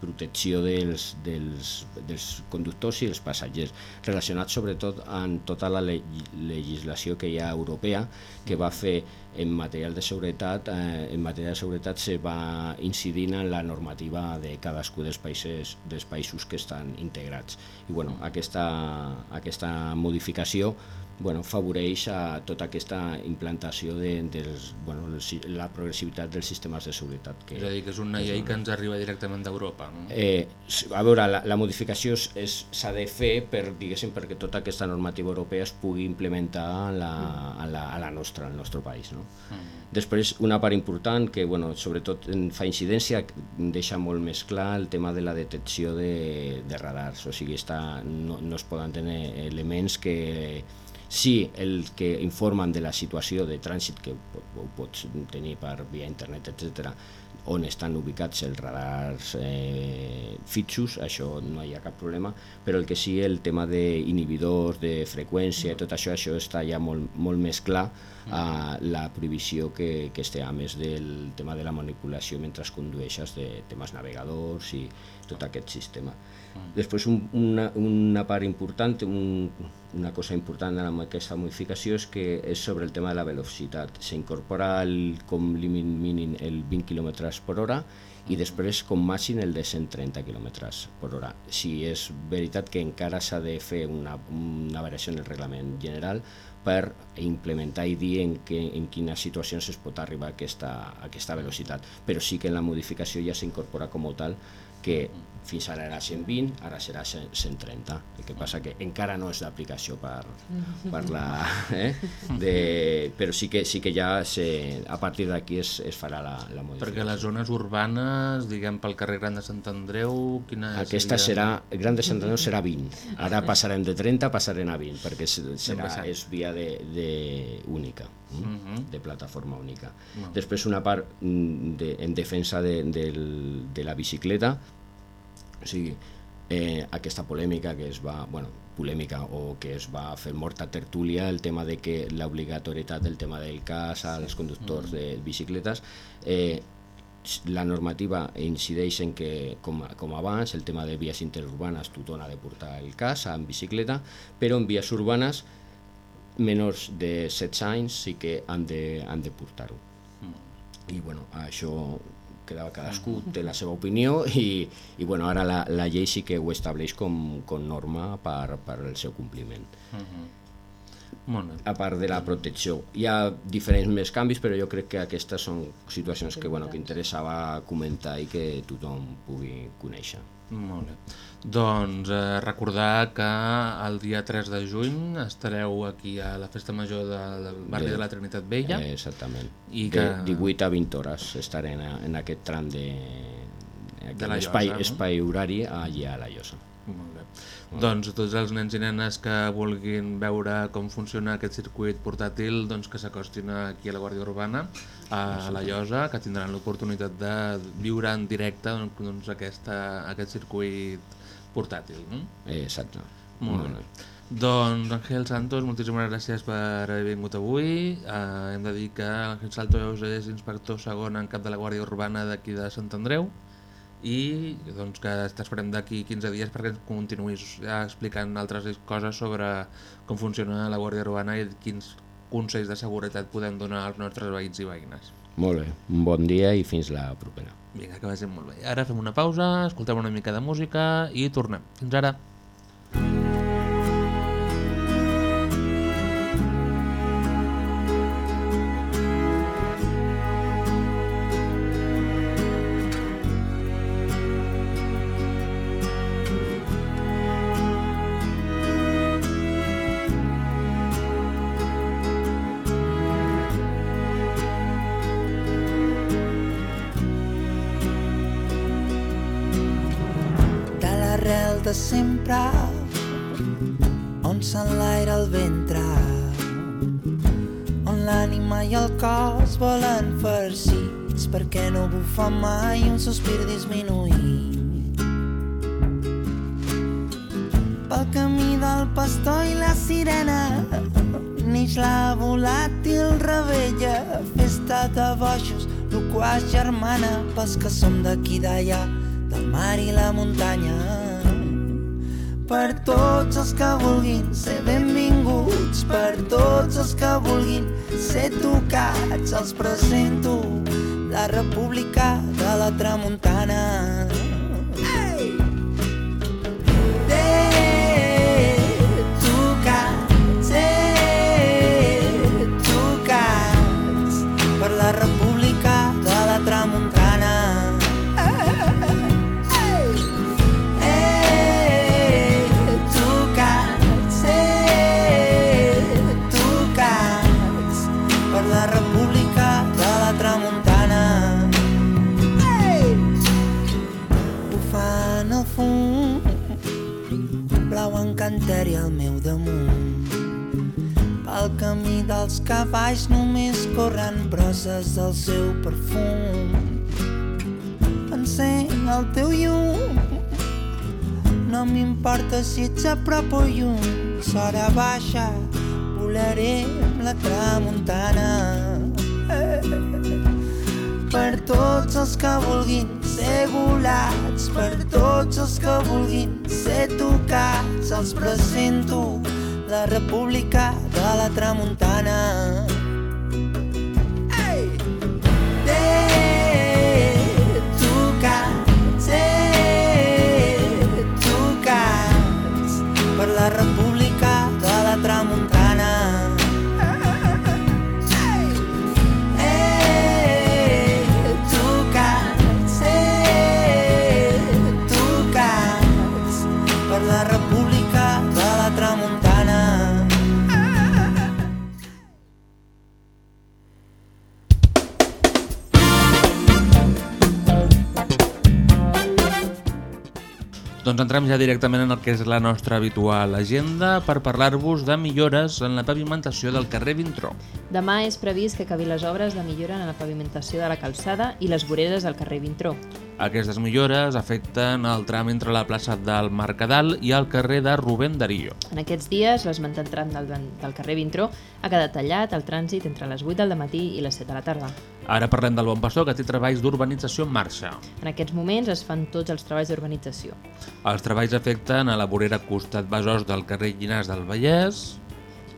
protecció dels, dels, dels conductors i els passatgers, relacionat sobretot amb tota la le legislació que hi ha europea, que va fer en material de seguretat, eh, en matèria de seguretat se va incidint en la normativa de cadascú dels països, dels països que estan integrats. I bueno, aquesta, aquesta modificació bueno, favoreix a tota aquesta implantació de, dels, bueno, la progressivitat dels sistemes de seguretat. Que és a dir, que és una llei que ens arriba directament d'Europa. No? Eh, a veure, la, la modificació s'ha de fer per, diguéssim, perquè tota aquesta normativa europea es pugui implementar a la, a la, a la nostra, al nostre país. No? Mm. Després, una part important que bueno, sobretot fa incidència, deixa molt més clar el tema de la detecció de, de radars, o sigui, està, no, no es poden tenir elements que sí el que informen de la situació de trànsit que ho pots tenir per via internet, etc on estan ubicats els radars eh, fixos, això no hi ha cap problema, però el que sí, el tema d'inhibidors, de freqüència, tot això, això està ja molt, molt més clar a la prohibició que, que es té, a més del tema de la manipulació mentre condueixes de temes navegadors i tot aquest sistema. Després un, una, una part important, un, una cosa important en aquesta modificació és que és sobre el tema de la velocitat. S'incorpora com límit mínim el 20 km per hora i després com màxim el de 130 km per hora. Si és veritat que encara s'ha de fer una, una variació en el reglament general per implementar i dir en, que, en quines situacions es pot arribar a aquesta, a aquesta velocitat, però sí que en la modificació ja s'incorpora com a tal que fins ara era 120, ara serà 130. El que passa que encara no és d'aplicació per, per la... Eh? De, però sí que, sí que ja se, a partir d'aquí es, es farà la, la modificació. Perquè les zones urbanes, diguem pel carrer Gran de Sant Andreu, quina Aquesta seria... serà, Gran de Sant Andreu serà 20. Ara passarem de 30, passarem a 20, perquè serà, és via de, de única, mm? -huh. de plataforma única. Després una part mm, de, en defensa de, de, de la bicicleta, o sigui, eh, aquesta polèmica que es va, bueno, polèmica o que es va fer morta tertúlia el tema de que l'obligatorietat del tema del cas als conductors mm. de bicicletes eh, la normativa incideix en que, com, com abans, el tema de vies interurbanes tothom ha de portar el cas en bicicleta, però en vies urbanes menors de 16 anys sí que han de, han de portar-ho. Mm. I bueno, això que cadascú té la seva opinió i, i bueno, ara la, la llei sí que ho estableix com, com norma per, per el seu compliment. Uh -huh. Bueno. A part de la protecció. Hi ha diferents més canvis, però jo crec que aquestes són situacions que, bueno, que interessava comentar i que tothom pugui conèixer. Molt bé. Doncs eh, recordar que el dia 3 de juny estareu aquí a la Festa Major del barri de, de la Trinitat Vella. Eh, exactament. I que... De 18 a 20 hores estarem en, en aquest tram de, de l'espai no? espai horari allà a la Llosa. Molt bé. Molt doncs tots els nens i nenes que vulguin veure com funciona aquest circuit portàtil doncs que s'acostin aquí a la Guàrdia Urbana a la Llosa, que tindran l'oportunitat de viure en directe doncs, aquesta, aquest circuit portàtil. No? Eh, exacte. Molt bé. Doncs Ángel Santos, moltíssimes gràcies per haver vingut avui. Uh, hem de dir que Ángel Santos és inspector segon en cap de la Guàrdia Urbana d'aquí de Sant Andreu i doncs, que t'esperem d'aquí 15 dies perquè ens continuïs explicant altres coses sobre com funciona la Guàrdia Urbana i quins consells de seguretat podem donar als nostres veïns i veïnes. Molt bé, un bon dia i fins la propera. Vinga, que vagi molt bé. Ara fem una pausa, escoltem una mica de música i tornem. Fins ara. Cavalls només corren broses del seu perfum. Encén el teu llum, no m'importa si ets a prop o lluny, s'hora baixa, volaré amb la tramuntana. Per tots els que vulguin ser volats, per tots els que vulguin ser tocats, els presento la República de la Tramuntana. Entrem ja directament en el que és la nostra habitual agenda per parlar-vos de millores en la pavimentació del carrer Vintró. Demà és previst que acabi les obres de millora en la pavimentació de la calçada i les voreres del carrer Vintró. Aquestes millores afecten el tram entre la plaça del Mercadal i el carrer de Rubén Darío. En aquests dies, l'esmentat tram del, del carrer Vintró ha quedat tallat al trànsit entre les 8 del matí i les 7 de la tarda. Ara parlem del Bon Pastor, que té treballs d'urbanització en marxa. En aquests moments es fan tots els treballs d'urbanització. Els treballs afecten a la vorera costat Besòs del carrer Llinars del Vallès,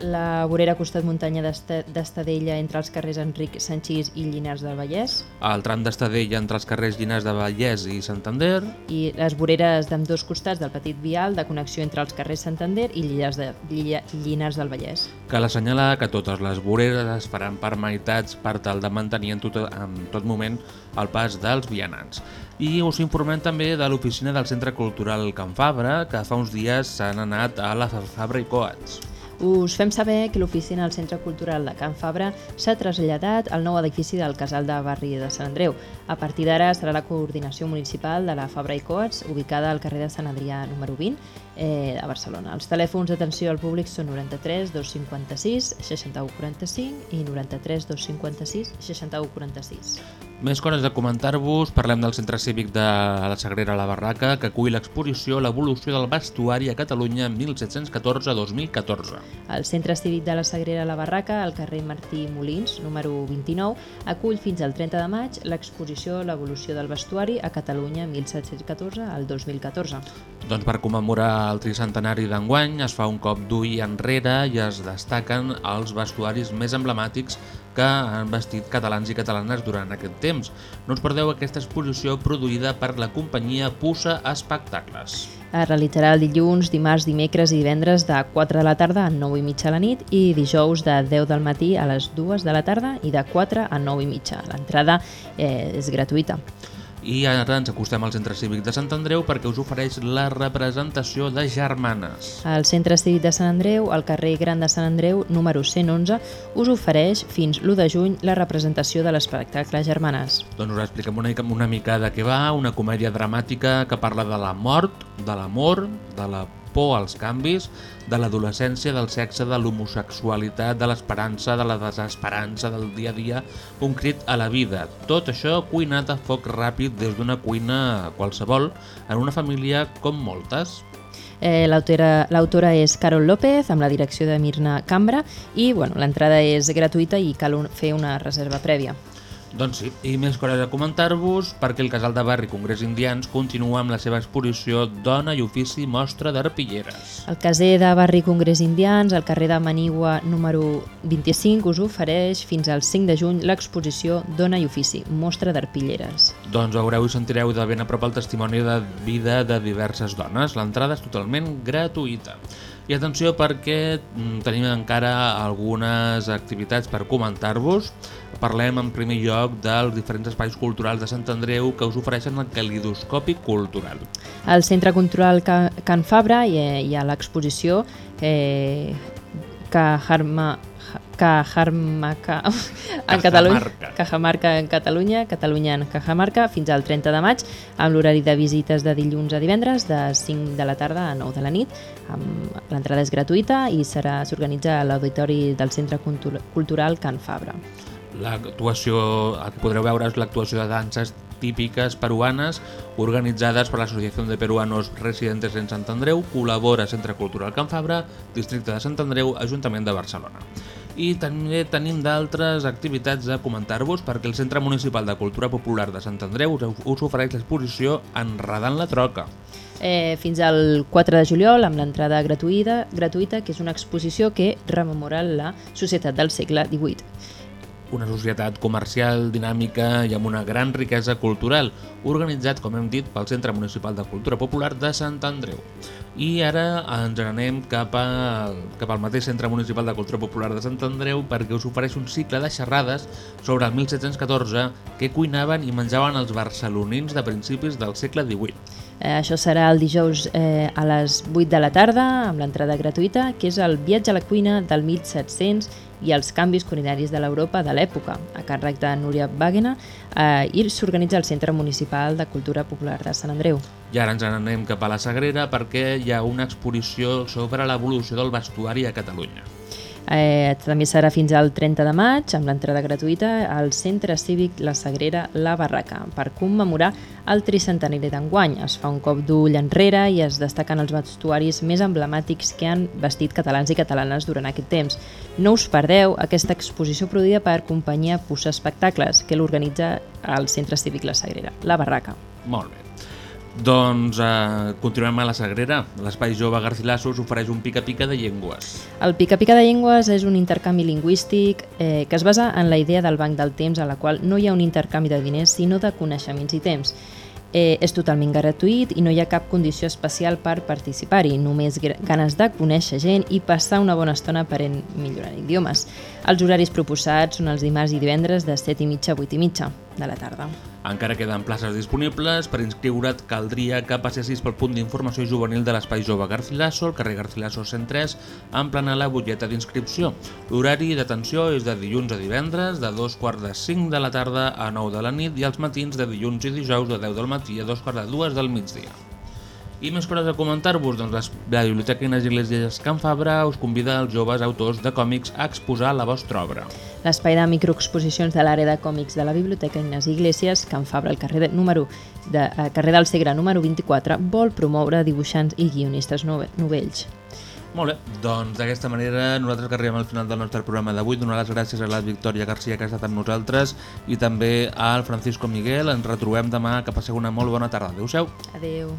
La vorera costat muntanya d'Esta- d'Estadella entre els carrers Enric Sanchís i Llinars del Vallès el tram d'Estadella entre els carrers Llinars de Vallès i Santander, i les voreres d'ambdós costats del petit vial de connexió entre els carrers Santander i Llinars, de, Llinars del Vallès. Cal assenyalar que totes les voreres es faran per meitats per tal de mantenir en tot, en tot moment el pas dels vianants. I us informem també de l'oficina del Centre Cultural Can Fabra, que fa uns dies s'han anat a la Fabra i Coats. Us fem saber que l'oficina del Centre Cultural de Can Fabra s'ha traslladat al nou edifici del Casal de Barri de Sant Andreu. A partir d'ara serà la coordinació municipal de la Fabra i Coats, ubicada al carrer de Sant Adrià número 20, eh, a Barcelona. Els telèfons d'atenció al públic són 93 256 61 45 i 93 256 61 46. Més coses de comentar-vos, parlem del Centre Cívic de la Sagrera La Barraca, que acull l'exposició L'evolució del vestuari a Catalunya 1714-2014. El Centre Cívic de la Sagrera La Barraca, al carrer Martí Molins, número 29, acull fins al 30 de maig l'exposició L'evolució del vestuari a Catalunya 1714 al 2014. Doncs per commemorar el tricentenari d'enguany es fa un cop d'ull enrere i es destaquen els vestuaris més emblemàtics que han vestit catalans i catalanes durant aquest temps. No us perdeu aquesta exposició produïda per la companyia Pussa Espectacles. Es realitzarà el dilluns, dimarts, dimecres i divendres de 4 de la tarda a 9 i mitja la nit i dijous de 10 del matí a les 2 de la tarda i de 4 a 9 i mitja. L'entrada eh, és gratuïta. I ara ens acostem al Centre Cívic de Sant Andreu perquè us ofereix la representació de Germanes. El Centre Cívic de Sant Andreu, al carrer Gran de Sant Andreu, número 111, us ofereix fins l'1 de juny la representació de l'espectacle Germanes. Doncs us expliquem una, mica- una mica de què va, una comèdia dramàtica que parla de la mort, de l'amor, de la por als canvis, de l'adolescència, del sexe, de l'homosexualitat, de l'esperança, de la desesperança del dia a dia, un crit a la vida. Tot això cuinat a foc ràpid des d'una cuina qualsevol, en una família com moltes. Eh, L'autora és Carol López, amb la direcció de Mirna Cambra, i bueno, l'entrada és gratuïta i cal un, fer una reserva prèvia. Doncs sí, i més coses a comentar-vos perquè el casal de barri Congrés Indians continua amb la seva exposició Dona i ofici mostra d'arpilleres. El caser de Barri Congrés Indians, al carrer de Manigua número 25, us ofereix fins al 5 de juny l'exposició Dona i ofici, mostra d'arpilleres. Doncs veureu i sentireu de ben a prop el testimoni de vida de diverses dones. L'entrada és totalment gratuïta. I atenció perquè mm, tenim encara algunes activitats per comentar-vos. Parlem en primer lloc dels diferents espais culturals de Sant Andreu que us ofereixen el calidoscopi cultural. Al Centre Cultural Ca- Can Fabra hi ha, hi ha l'exposició eh, Cajarma, Cajarmaca (laughs) en Catalunya, Cajamarca. Cajamarca en Catalunya, Catalunya en Cajamarca, fins al 30 de maig, amb l'horari de visites de dilluns a divendres, de 5 de la tarda a 9 de la nit. L'entrada és gratuïta i s'organitza a l'Auditori del Centre Cultu- Cultural Can Fabra. L'actuació, podreu veure l'actuació de danses típiques peruanes organitzades per l'Associació de Peruanos Residentes en Sant Andreu, col·labora Centre Cultural Can Fabra, Districte de Sant Andreu, Ajuntament de Barcelona. I també tenim d'altres activitats a comentar-vos perquè el Centre Municipal de Cultura Popular de Sant Andreu us, ofereix l'exposició Enredant la Troca. Eh, fins al 4 de juliol amb l'entrada gratuïta, gratuïta, que és una exposició que rememora la societat del segle XVIII. Una societat comercial, dinàmica i amb una gran riquesa cultural, organitzat, com hem dit, pel Centre Municipal de Cultura Popular de Sant Andreu. I ara ens n'anem cap, a, cap al mateix Centre Municipal de Cultura Popular de Sant Andreu perquè us ofereix un cicle de xerrades sobre el 1714 que cuinaven i menjaven els barcelonins de principis del segle XVIII. Eh, això serà el dijous eh, a les 8 de la tarda amb l'entrada gratuïta, que és el viatge a la cuina del 1700 i els canvis culinaris de l'Europa de l'època, a càrrec de Núria Wagner, eh, i s'organitza al Centre Municipal de Cultura Popular de Sant Andreu. I ara ens n'anem cap a la Sagrera perquè hi ha una exposició sobre l'evolució del vestuari a Catalunya. Eh, també serà fins al 30 de maig, amb l'entrada gratuïta, al Centre Cívic La Sagrera La Barraca, per commemorar el tricentenari d'enguany. Es fa un cop d'ull enrere i es destaquen els vestuaris més emblemàtics que han vestit catalans i catalanes durant aquest temps. No us perdeu aquesta exposició produïda per companyia Pussa Espectacles, que l'organitza al Centre Cívic La Sagrera, La Barraca. Molt bé. Doncs eh, continuem a la Sagrera. L'Espai Jove Garcilaso us ofereix un pica-pica de llengües. El Pica-Pica de Llengües és un intercanvi lingüístic eh, que es basa en la idea del banc del temps a la qual no hi ha un intercanvi de diners sinó de coneixements i temps. Eh, és totalment gratuït i no hi ha cap condició especial per participar-hi, només ganes de conèixer gent i passar una bona estona aparent millorant idiomes. Els horaris proposats són els dimarts i divendres de 7 i mitja a 8 i mitja de la tarda. Encara queden places disponibles, per inscriure't caldria que passessis pel punt d'informació juvenil de l'Espai Jove Garcilaso, al carrer Garcilaso 103, en plena la butlleta d'inscripció. L'horari d'atenció és de dilluns a divendres, de dos quarts de 5 de la tarda a 9 de la nit i els matins de dilluns i dijous de 10 del matí a dos quarts de 2 del migdia. I més coses a comentar-vos, doncs la Biblioteca Inés Iglesias Can Fabra us convida als joves autors de còmics a exposar la vostra obra. L'espai de microexposicions de l'àrea de còmics de la Biblioteca Ignasi Iglesias, Can Fabra, al carrer, de, número, de, eh, carrer del Segre número 24, vol promoure dibuixants i guionistes nove- novells. Molt bé, doncs d'aquesta manera nosaltres que arribem al final del nostre programa d'avui donar les gràcies a la Victòria Garcia que ha estat amb nosaltres i també al Francisco Miguel. Ens retrobem demà, que passeu una molt bona tarda. Adéu-siau. Adeu.